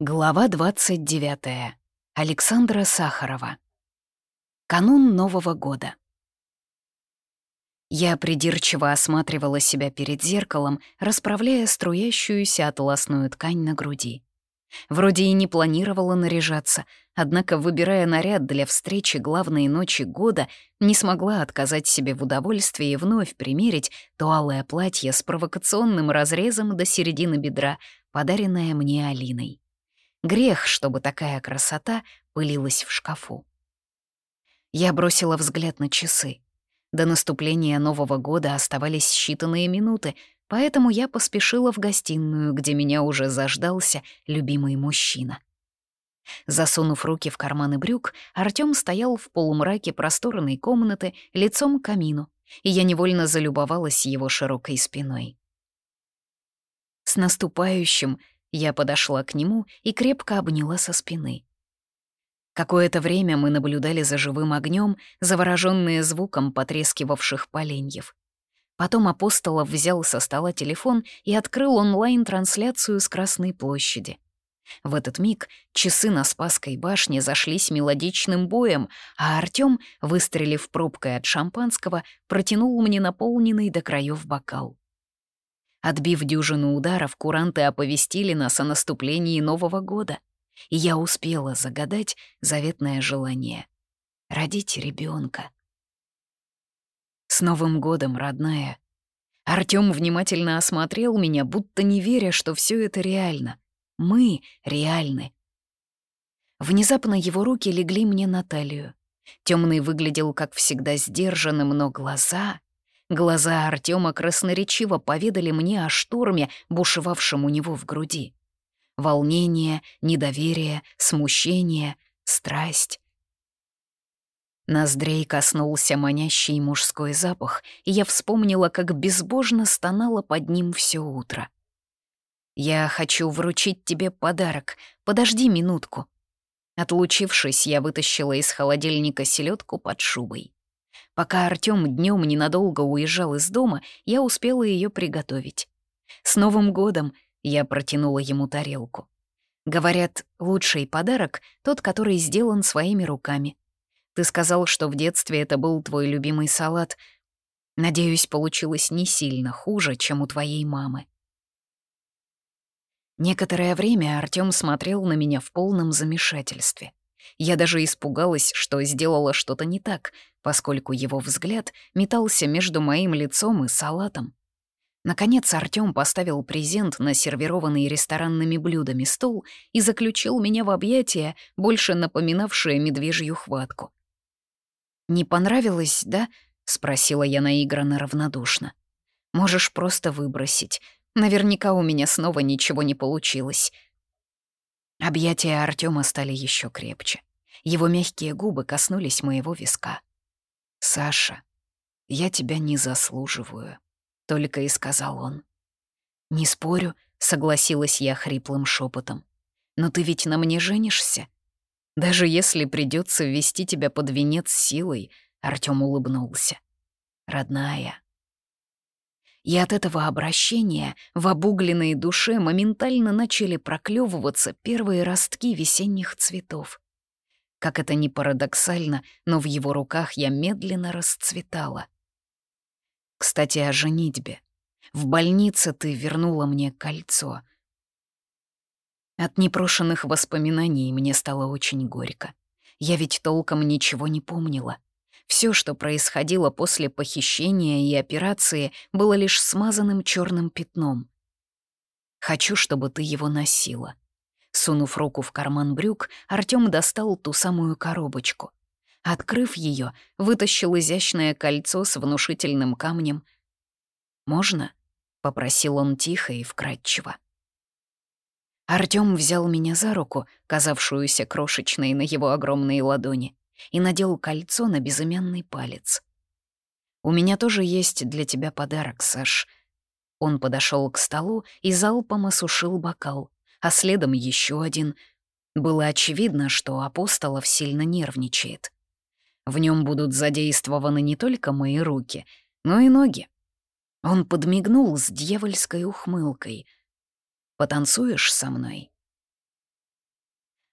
Глава 29. Александра Сахарова. Канун Нового года. Я придирчиво осматривала себя перед зеркалом, расправляя струящуюся атласную ткань на груди. Вроде и не планировала наряжаться, однако, выбирая наряд для встречи главной ночи года, не смогла отказать себе в удовольствии вновь примерить то алое платье с провокационным разрезом до середины бедра, подаренное мне Алиной. Грех, чтобы такая красота пылилась в шкафу. Я бросила взгляд на часы. До наступления Нового года оставались считанные минуты, поэтому я поспешила в гостиную, где меня уже заждался любимый мужчина. Засунув руки в карманы брюк, Артём стоял в полумраке просторной комнаты лицом к камину, и я невольно залюбовалась его широкой спиной. «С наступающим!» Я подошла к нему и крепко обняла со спины. Какое-то время мы наблюдали за живым огнем, завороженные звуком потрескивавших поленьев. Потом Апостолов взял со стола телефон и открыл онлайн-трансляцию с Красной площади. В этот миг часы на Спасской башне зашлись мелодичным боем, а Артём, выстрелив пробкой от шампанского, протянул мне наполненный до краев бокал. Отбив дюжину ударов, куранты оповестили нас о наступлении Нового года, и я успела загадать заветное желание — родить ребенка. С Новым годом, родная! Артём внимательно осмотрел меня, будто не веря, что все это реально. Мы реальны. Внезапно его руки легли мне на талию. Темный выглядел, как всегда, сдержанным, но глаза... Глаза Артема красноречиво поведали мне о шторме, бушевавшем у него в груди. Волнение, недоверие, смущение, страсть. Ноздрей коснулся манящий мужской запах, и я вспомнила, как безбожно стонала под ним все утро. «Я хочу вручить тебе подарок. Подожди минутку». Отлучившись, я вытащила из холодильника селедку под шубой. Пока Артём днём ненадолго уезжал из дома, я успела её приготовить. С Новым годом я протянула ему тарелку. Говорят, лучший подарок — тот, который сделан своими руками. Ты сказал, что в детстве это был твой любимый салат. Надеюсь, получилось не сильно хуже, чем у твоей мамы. Некоторое время Артём смотрел на меня в полном замешательстве. Я даже испугалась, что сделала что-то не так, поскольку его взгляд метался между моим лицом и салатом. Наконец Артём поставил презент на сервированный ресторанными блюдами стол и заключил меня в объятия, больше напоминавшее медвежью хватку. «Не понравилось, да?» — спросила я наигранно равнодушно. «Можешь просто выбросить. Наверняка у меня снова ничего не получилось». Объятия Артема стали еще крепче. Его мягкие губы коснулись моего виска. «Саша, я тебя не заслуживаю», — только и сказал он. «Не спорю», — согласилась я хриплым шепотом. «Но ты ведь на мне женишься?» «Даже если придется ввести тебя под венец силой», — Артём улыбнулся. «Родная». И от этого обращения в обугленной душе моментально начали проклевываться первые ростки весенних цветов. Как это ни парадоксально, но в его руках я медленно расцветала. Кстати, о женитьбе. В больнице ты вернула мне кольцо. От непрошенных воспоминаний мне стало очень горько. Я ведь толком ничего не помнила. Все, что происходило после похищения и операции, было лишь смазанным черным пятном. Хочу, чтобы ты его носила. Сунув руку в карман брюк, Артём достал ту самую коробочку. Открыв ее, вытащил изящное кольцо с внушительным камнем. «Можно?» — попросил он тихо и вкрадчиво. Артём взял меня за руку, казавшуюся крошечной на его огромной ладони, и надел кольцо на безымянный палец. «У меня тоже есть для тебя подарок, Саш». Он подошел к столу и залпом осушил бокал а следом еще один. Было очевидно, что Апостолов сильно нервничает. В нем будут задействованы не только мои руки, но и ноги. Он подмигнул с дьявольской ухмылкой. «Потанцуешь со мной?»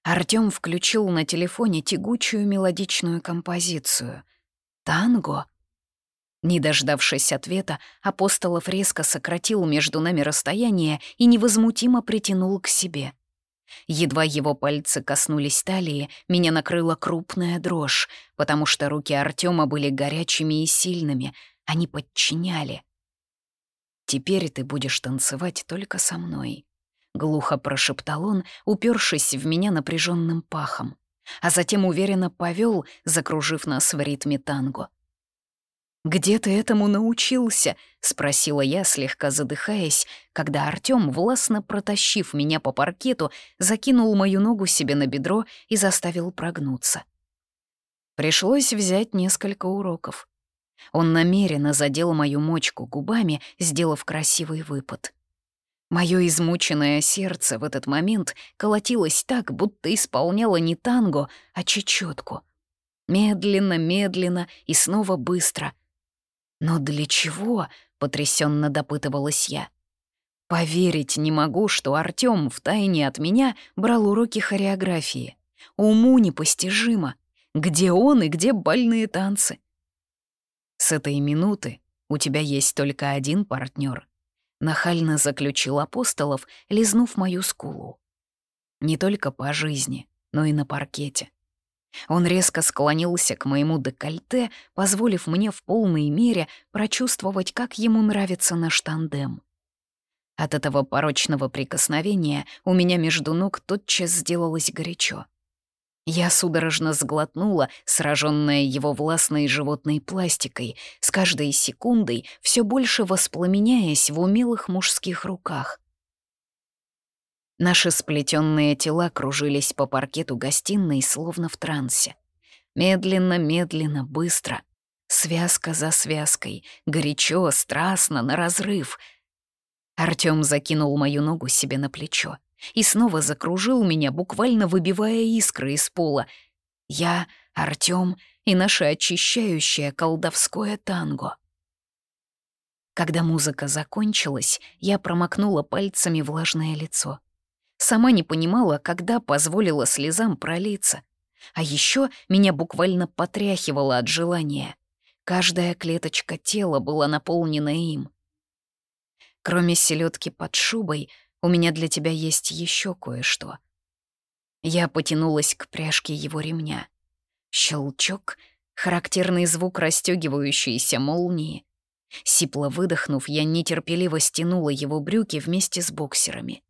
Артём включил на телефоне тягучую мелодичную композицию. «Танго?» Не дождавшись ответа, Апостолов резко сократил между нами расстояние и невозмутимо притянул к себе. Едва его пальцы коснулись талии, меня накрыла крупная дрожь, потому что руки Артема были горячими и сильными, они подчиняли. «Теперь ты будешь танцевать только со мной», — глухо прошептал он, упершись в меня напряженным пахом, а затем уверенно повел, закружив нас в ритме танго. «Где ты этому научился?» — спросила я, слегка задыхаясь, когда Артём, властно протащив меня по паркету, закинул мою ногу себе на бедро и заставил прогнуться. Пришлось взять несколько уроков. Он намеренно задел мою мочку губами, сделав красивый выпад. Моё измученное сердце в этот момент колотилось так, будто исполняло не танго, а чечётку. Медленно, медленно и снова быстро — но для чего? потрясенно допытывалась я. Поверить не могу, что Артём втайне от меня брал уроки хореографии. Уму непостижимо. Где он и где бальные танцы? С этой минуты у тебя есть только один партнер. Нахально заключил Апостолов, лизнув мою скулу. Не только по жизни, но и на паркете. Он резко склонился к моему декольте, позволив мне в полной мере прочувствовать, как ему нравится наш тандем. От этого порочного прикосновения у меня между ног тотчас сделалось горячо. Я судорожно сглотнула, сраженная его властной животной пластикой, с каждой секундой все больше воспламеняясь в умелых мужских руках. Наши сплетенные тела кружились по паркету гостиной, словно в трансе. Медленно, медленно, быстро. Связка за связкой, горячо, страстно, на разрыв. Артём закинул мою ногу себе на плечо и снова закружил меня, буквально выбивая искры из пола. Я, Артём и наше очищающее колдовское танго. Когда музыка закончилась, я промокнула пальцами влажное лицо. Сама не понимала, когда позволила слезам пролиться. А еще меня буквально потряхивало от желания. Каждая клеточка тела была наполнена им. Кроме селедки под шубой, у меня для тебя есть еще кое-что. Я потянулась к пряжке его ремня. Щелчок, характерный звук расстегивающейся молнии. Сипло выдохнув, я нетерпеливо стянула его брюки вместе с боксерами.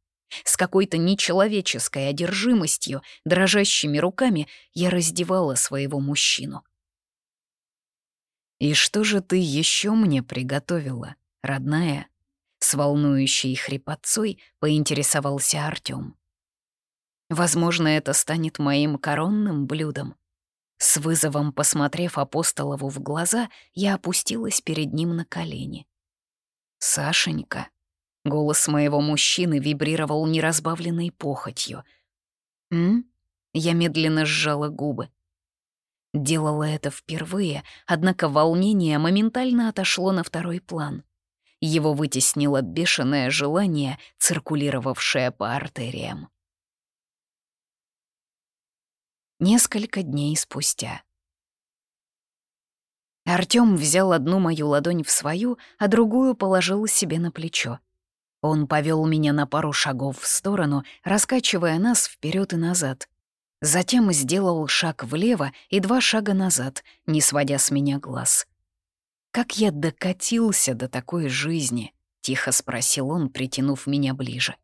С какой-то нечеловеческой одержимостью, дрожащими руками я раздевала своего мужчину. «И что же ты еще мне приготовила, родная?» С волнующей хрипотцой поинтересовался Артём. «Возможно, это станет моим коронным блюдом». С вызовом посмотрев Апостолову в глаза, я опустилась перед ним на колени. «Сашенька», Голос моего мужчины вибрировал неразбавленной похотью. «М?» Я медленно сжала губы. Делала это впервые, однако волнение моментально отошло на второй план. Его вытеснило бешеное желание, циркулировавшее по артериям. Несколько дней спустя. Артём взял одну мою ладонь в свою, а другую положил себе на плечо. Он повел меня на пару шагов в сторону, раскачивая нас вперед и назад. Затем сделал шаг влево и два шага назад, не сводя с меня глаз. «Как я докатился до такой жизни?» — тихо спросил он, притянув меня ближе.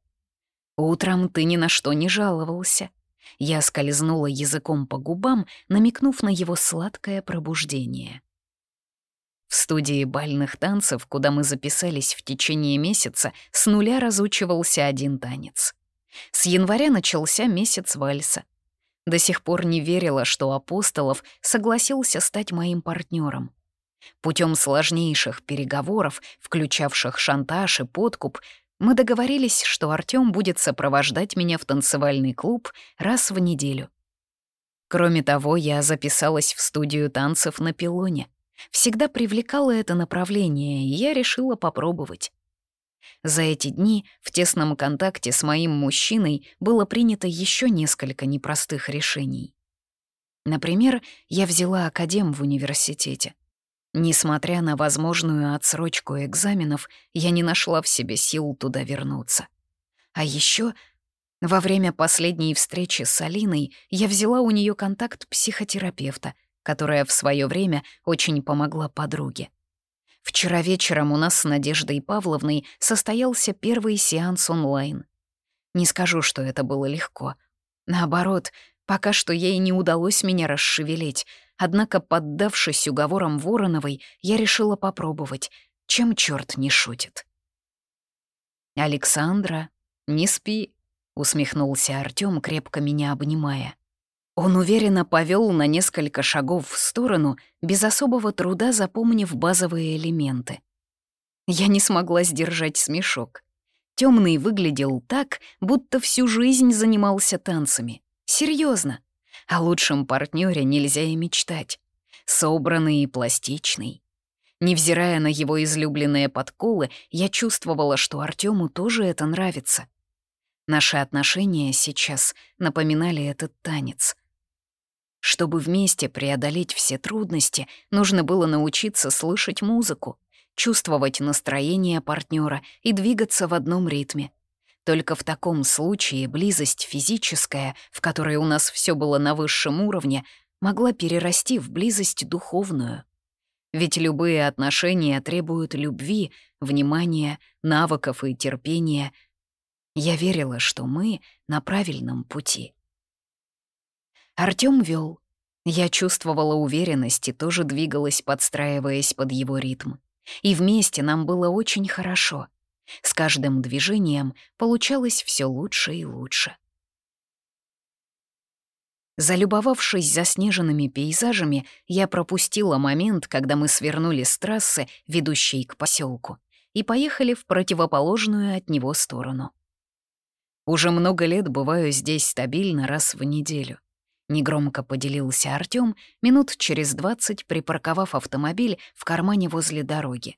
«Утром ты ни на что не жаловался». Я скользнула языком по губам, намекнув на его сладкое пробуждение. В студии бальных танцев, куда мы записались в течение месяца, с нуля разучивался один танец. С января начался месяц вальса. До сих пор не верила, что Апостолов согласился стать моим партнером. Путем сложнейших переговоров, включавших шантаж и подкуп, мы договорились, что Артём будет сопровождать меня в танцевальный клуб раз в неделю. Кроме того, я записалась в студию танцев на пилоне — Всегда привлекало это направление, и я решила попробовать. За эти дни в тесном контакте с моим мужчиной было принято еще несколько непростых решений. Например, я взяла академ в университете. Несмотря на возможную отсрочку экзаменов, я не нашла в себе сил туда вернуться. А еще во время последней встречи с Алиной я взяла у нее контакт психотерапевта, которая в свое время очень помогла подруге. Вчера вечером у нас с Надеждой Павловной состоялся первый сеанс онлайн. Не скажу, что это было легко. Наоборот, пока что ей не удалось меня расшевелить, однако, поддавшись уговорам Вороновой, я решила попробовать, чем черт не шутит. «Александра, не спи», — усмехнулся Артём, крепко меня обнимая. Он уверенно повел на несколько шагов в сторону, без особого труда запомнив базовые элементы. Я не смогла сдержать смешок. Темный выглядел так, будто всю жизнь занимался танцами. Серьезно. О лучшем партнере нельзя и мечтать. Собранный и пластичный. Невзирая на его излюбленные подколы, я чувствовала, что Артему тоже это нравится. Наши отношения сейчас напоминали этот танец. Чтобы вместе преодолеть все трудности, нужно было научиться слышать музыку, чувствовать настроение партнера и двигаться в одном ритме. Только в таком случае близость физическая, в которой у нас все было на высшем уровне, могла перерасти в близость духовную. Ведь любые отношения требуют любви, внимания, навыков и терпения. Я верила, что мы на правильном пути. Артём вел. Я чувствовала уверенность и тоже двигалась, подстраиваясь под его ритм. И вместе нам было очень хорошо. С каждым движением получалось все лучше и лучше. Залюбовавшись заснеженными пейзажами, я пропустила момент, когда мы свернули с трассы, ведущей к поселку, и поехали в противоположную от него сторону. Уже много лет бываю здесь стабильно раз в неделю. Негромко поделился Артём, минут через двадцать припарковав автомобиль в кармане возле дороги.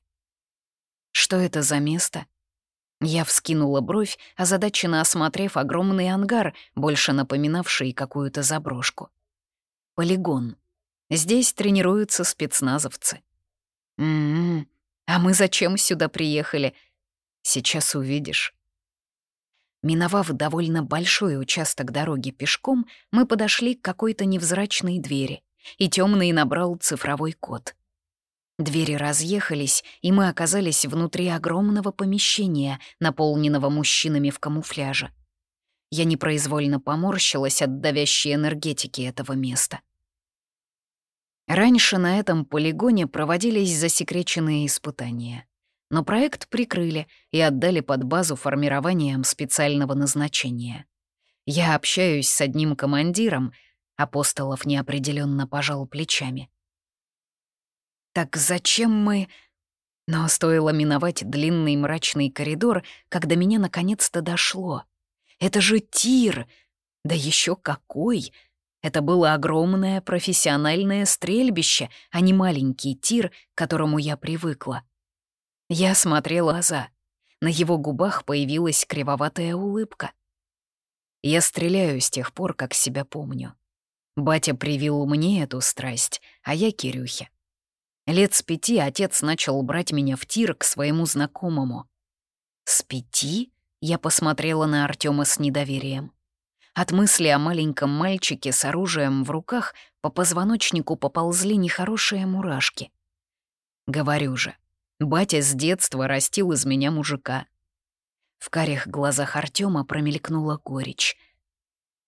«Что это за место?» Я вскинула бровь, озадаченно осмотрев огромный ангар, больше напоминавший какую-то заброшку. Полигон. Здесь тренируются спецназовцы. «М-м, а мы зачем сюда приехали?» «Сейчас увидишь». Миновав довольно большой участок дороги пешком, мы подошли к какой-то невзрачной двери, и темный набрал цифровой код. Двери разъехались, и мы оказались внутри огромного помещения, наполненного мужчинами в камуфляже. Я непроизвольно поморщилась от давящей энергетики этого места. Раньше на этом полигоне проводились засекреченные испытания но проект прикрыли и отдали под базу формированием специального назначения. Я общаюсь с одним командиром, Апостолов неопределенно пожал плечами. «Так зачем мы...» Но стоило миновать длинный мрачный коридор, когда меня наконец-то дошло. «Это же тир! Да еще какой!» Это было огромное профессиональное стрельбище, а не маленький тир, к которому я привыкла. Я смотрела глаза. На его губах появилась кривоватая улыбка. Я стреляю с тех пор, как себя помню. Батя привил мне эту страсть, а я Кирюхе. Лет с пяти отец начал брать меня в тир к своему знакомому. С пяти я посмотрела на Артема с недоверием. От мысли о маленьком мальчике с оружием в руках по позвоночнику поползли нехорошие мурашки. Говорю же, Батя с детства растил из меня мужика. В карих глазах Артема промелькнула горечь.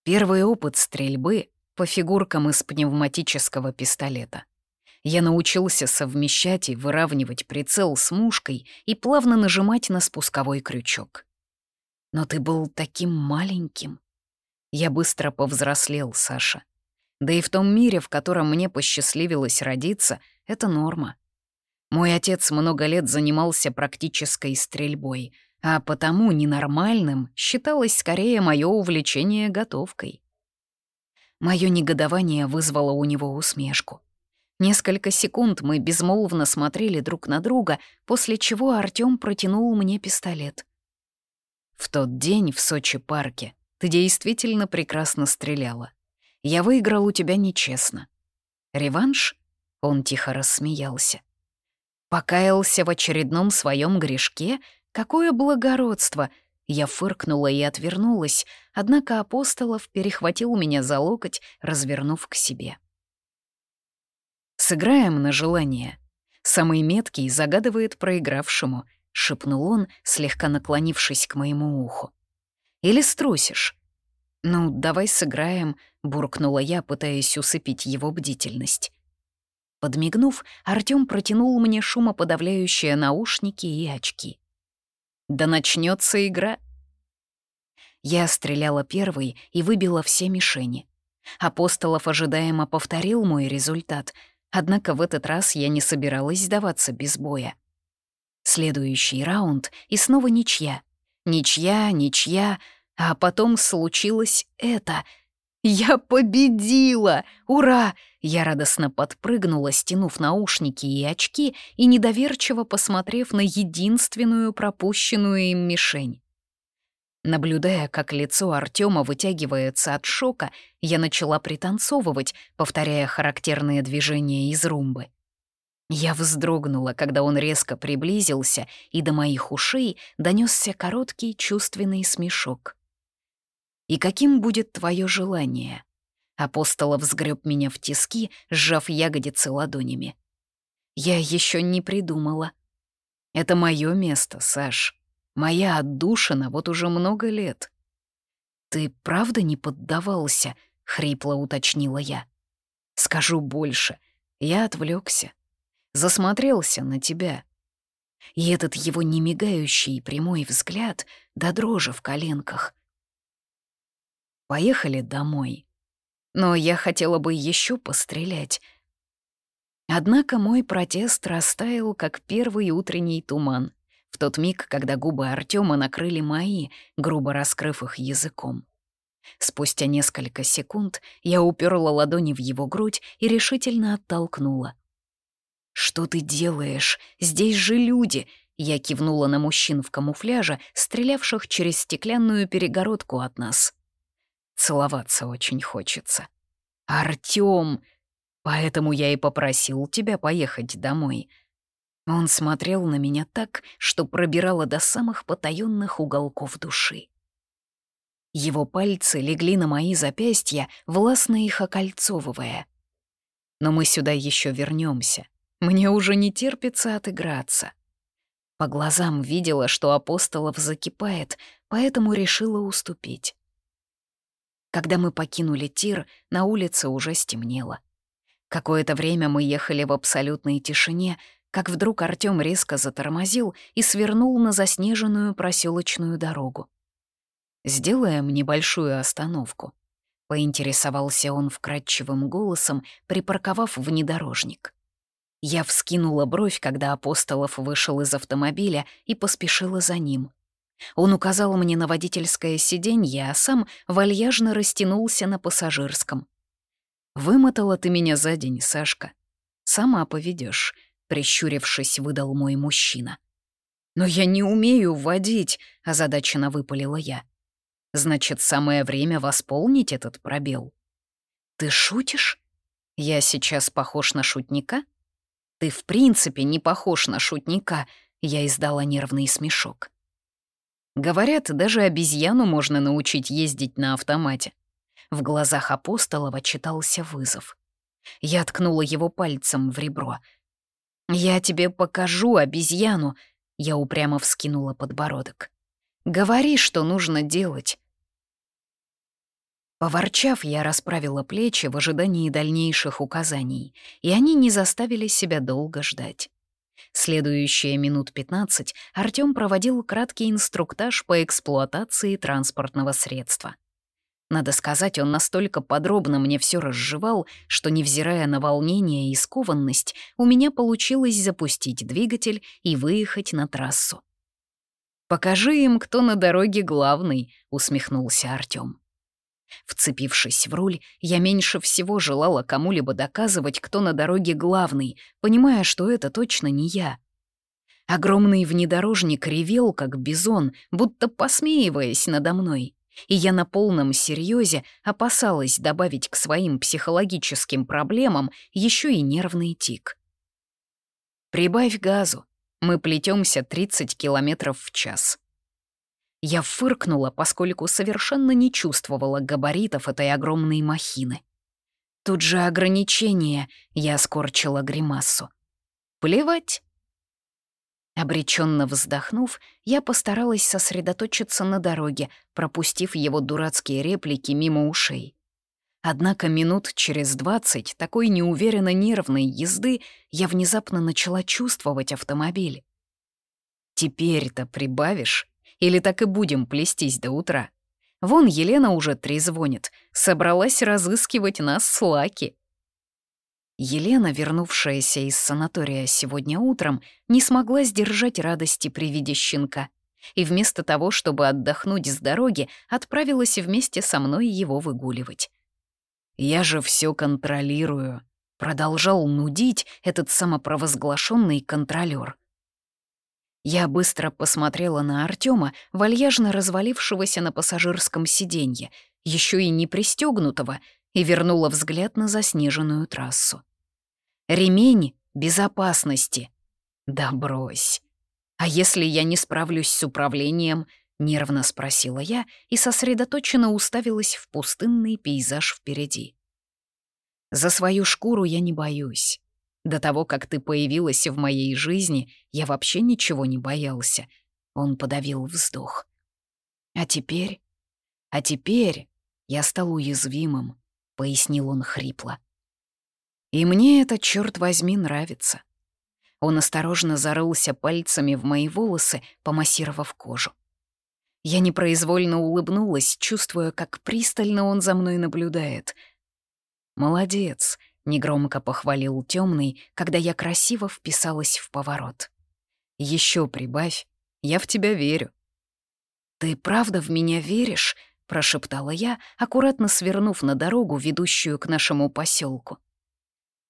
Первый опыт стрельбы по фигуркам из пневматического пистолета. Я научился совмещать и выравнивать прицел с мушкой и плавно нажимать на спусковой крючок. Но ты был таким маленьким. Я быстро повзрослел, Саша. Да и в том мире, в котором мне посчастливилось родиться, это норма. Мой отец много лет занимался практической стрельбой, а потому ненормальным считалось скорее мое увлечение готовкой. Мое негодование вызвало у него усмешку. Несколько секунд мы безмолвно смотрели друг на друга, после чего Артём протянул мне пистолет. «В тот день в Сочи-парке ты действительно прекрасно стреляла. Я выиграл у тебя нечестно. Реванш?» Он тихо рассмеялся. Покаялся в очередном своем грешке? Какое благородство! Я фыркнула и отвернулась, однако Апостолов перехватил меня за локоть, развернув к себе. «Сыграем на желание. Самый меткий загадывает проигравшему», — шепнул он, слегка наклонившись к моему уху. «Или струсишь?» «Ну, давай сыграем», — буркнула я, пытаясь усыпить его бдительность. Подмигнув, Артём протянул мне шумоподавляющие наушники и очки. «Да начнется игра!» Я стреляла первой и выбила все мишени. Апостолов ожидаемо повторил мой результат, однако в этот раз я не собиралась сдаваться без боя. Следующий раунд и снова ничья. Ничья, ничья, а потом случилось это. «Я победила! Ура!» Я радостно подпрыгнула, стянув наушники и очки и недоверчиво посмотрев на единственную пропущенную им мишень. Наблюдая, как лицо Артема вытягивается от шока, я начала пританцовывать, повторяя характерные движения из румбы. Я вздрогнула, когда он резко приблизился, и до моих ушей донесся короткий чувственный смешок. «И каким будет твое желание?» Апостолов сгреб меня в тиски, сжав ягодицы ладонями. Я еще не придумала. Это мое место, Саш. Моя отдушина вот уже много лет. Ты правда не поддавался? Хрипло уточнила я. Скажу больше. Я отвлекся, Засмотрелся на тебя. И этот его немигающий прямой взгляд до дрожи в коленках. Поехали домой но я хотела бы еще пострелять. Однако мой протест растаял, как первый утренний туман, в тот миг, когда губы Артема накрыли мои, грубо раскрыв их языком. Спустя несколько секунд я уперла ладони в его грудь и решительно оттолкнула. «Что ты делаешь? Здесь же люди!» Я кивнула на мужчин в камуфляже, стрелявших через стеклянную перегородку от нас. Целоваться очень хочется. Артём! Поэтому я и попросил тебя поехать домой. Он смотрел на меня так, что пробирало до самых потаённых уголков души. Его пальцы легли на мои запястья, властно их окольцовывая. Но мы сюда еще вернемся. Мне уже не терпится отыграться. По глазам видела, что апостолов закипает, поэтому решила уступить. Когда мы покинули тир, на улице уже стемнело. Какое-то время мы ехали в абсолютной тишине, как вдруг Артём резко затормозил и свернул на заснеженную проселочную дорогу. «Сделаем небольшую остановку», — поинтересовался он вкрадчивым голосом, припарковав внедорожник. Я вскинула бровь, когда Апостолов вышел из автомобиля и поспешила за ним. Он указал мне на водительское сиденье, а сам вальяжно растянулся на пассажирском. «Вымотала ты меня за день, Сашка. Сама поведешь, прищурившись, выдал мой мужчина. «Но я не умею водить», — озадаченно выпалила я. «Значит, самое время восполнить этот пробел». «Ты шутишь? Я сейчас похож на шутника?» «Ты в принципе не похож на шутника», — я издала нервный смешок. Говорят, даже обезьяну можно научить ездить на автомате. В глазах Апостолова читался вызов. Я ткнула его пальцем в ребро. «Я тебе покажу обезьяну», — я упрямо вскинула подбородок. «Говори, что нужно делать». Поворчав, я расправила плечи в ожидании дальнейших указаний, и они не заставили себя долго ждать. Следующие минут 15 Артём проводил краткий инструктаж по эксплуатации транспортного средства. Надо сказать, он настолько подробно мне все разжевал, что, невзирая на волнение и скованность, у меня получилось запустить двигатель и выехать на трассу. «Покажи им, кто на дороге главный», — усмехнулся Артём. Вцепившись в руль, я меньше всего желала кому-либо доказывать, кто на дороге главный, понимая, что это точно не я. Огромный внедорожник ревел, как бизон, будто посмеиваясь надо мной. И я на полном серьезе опасалась добавить к своим психологическим проблемам еще и нервный тик. «Прибавь газу. Мы плетемся 30 километров в час». Я фыркнула, поскольку совершенно не чувствовала габаритов этой огромной махины. Тут же ограничение, я скорчила гримасу. Плевать. Обреченно вздохнув, я постаралась сосредоточиться на дороге, пропустив его дурацкие реплики мимо ушей. Однако минут через двадцать такой неуверенно нервной езды я внезапно начала чувствовать автомобиль. «Теперь-то прибавишь?» Или так и будем плестись до утра? Вон Елена уже трезвонит, собралась разыскивать нас с Лаки. Елена, вернувшаяся из санатория сегодня утром, не смогла сдержать радости при виде щенка и вместо того, чтобы отдохнуть с дороги, отправилась вместе со мной его выгуливать. «Я же все контролирую», — продолжал нудить этот самопровозглашенный контролер. Я быстро посмотрела на Артема, вальяжно развалившегося на пассажирском сиденье, еще и не пристегнутого, и вернула взгляд на заснеженную трассу. Ремень безопасности. Да брось. А если я не справлюсь с управлением? Нервно спросила я и сосредоточенно уставилась в пустынный пейзаж впереди. За свою шкуру я не боюсь. До того, как ты появилась в моей жизни, я вообще ничего не боялся. Он подавил вздох. А теперь... А теперь я стал уязвимым, пояснил он хрипло. И мне это, черт возьми, нравится. Он осторожно зарылся пальцами в мои волосы, помассировав кожу. Я непроизвольно улыбнулась, чувствуя, как пристально он за мной наблюдает. «Молодец», Негромко похвалил темный, когда я красиво вписалась в поворот. Еще прибавь, я в тебя верю. Ты правда в меня веришь? Прошептала я, аккуратно свернув на дорогу, ведущую к нашему поселку.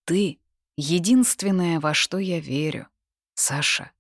Ты — единственное, во что я верю, Саша.